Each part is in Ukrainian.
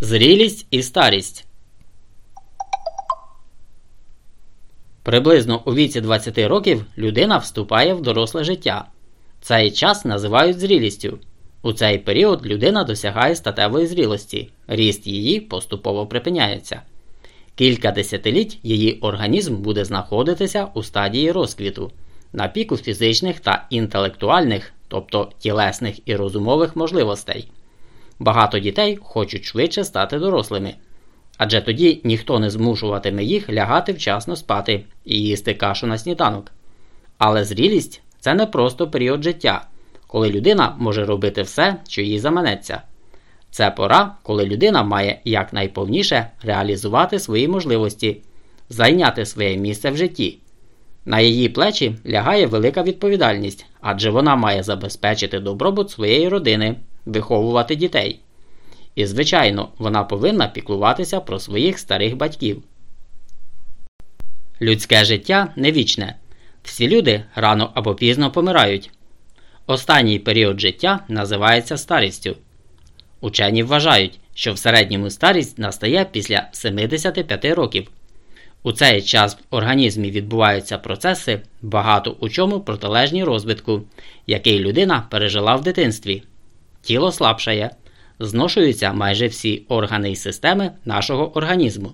Зрілість і старість. Приблизно у віці 20 років людина вступає в доросле життя. Цей час називають зрілістю. У цей період людина досягає статевої зрілості, ріст її поступово припиняється. Кілька десятиліть її організм буде знаходитися у стадії розквіту, на піку фізичних та інтелектуальних, тобто тілесних і розумових можливостей. Багато дітей хочуть швидше стати дорослими, адже тоді ніхто не змушуватиме їх лягати вчасно спати і їсти кашу на сніданок. Але зрілість це не просто період життя, коли людина може робити все, що їй заманеться. Це пора, коли людина має якнайповніше реалізувати свої можливості, зайняти своє місце в житті. На її плечі лягає велика відповідальність, адже вона має забезпечити добробут своєї родини, виховувати дітей. І, звичайно, вона повинна піклуватися про своїх старих батьків. Людське життя не вічне. Всі люди рано або пізно помирають. Останній період життя називається старістю. Учені вважають, що в середньому старість настає після 75 років. У цей час в організмі відбуваються процеси, багато у чому протилежні розвитку, який людина пережила в дитинстві. Тіло слабшає, зношуються майже всі органи і системи нашого організму.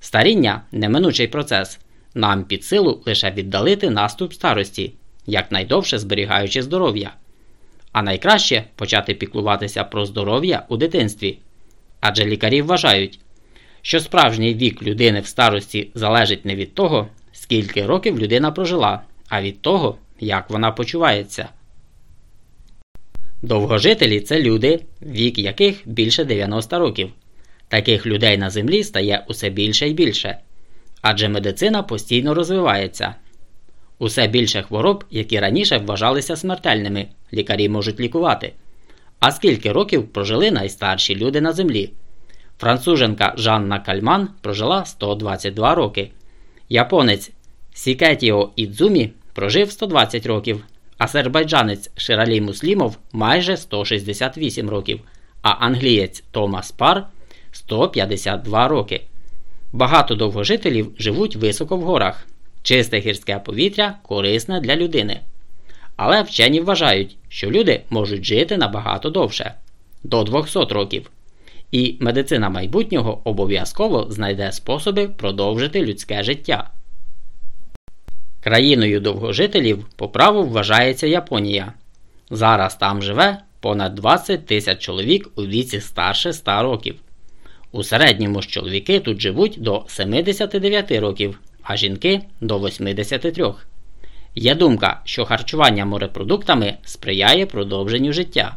Старіння неминучий процес. Нам під силу лише віддалити наступ старості, якнайдовше зберігаючи здоров'я. А найкраще почати піклуватися про здоров'я у дитинстві. Адже лікарі вважають, що справжній вік людини в старості залежить не від того, скільки років людина прожила, а від того, як вона почувається. Довгожителі це люди, вік яких більше 90 років. Таких людей на землі стає усе більше і більше. Адже медицина постійно розвивається. Усе більше хвороб, які раніше вважалися смертельними, лікарі можуть лікувати. А скільки років прожили найстарші люди на землі? Француженка Жанна Кальман прожила 122 роки. Японець Сікетіо Ідзумі прожив 120 років, азербайджанець Ширалі Муслімов майже 168 років, а англієць Томас Пар 152 роки. Багато довгожителів живуть високо в горах. Чисте гірське повітря корисне для людини. Але вчені вважають, що люди можуть жити набагато довше до 200 років. І медицина майбутнього обов'язково знайде способи продовжити людське життя. Країною довгожителів по праву вважається Японія. Зараз там живе понад 20 тисяч чоловік у віці старше 100 років. У середньому ж чоловіки тут живуть до 79 років, а жінки до 83. Є думка, що харчування морепродуктами сприяє продовженню життя.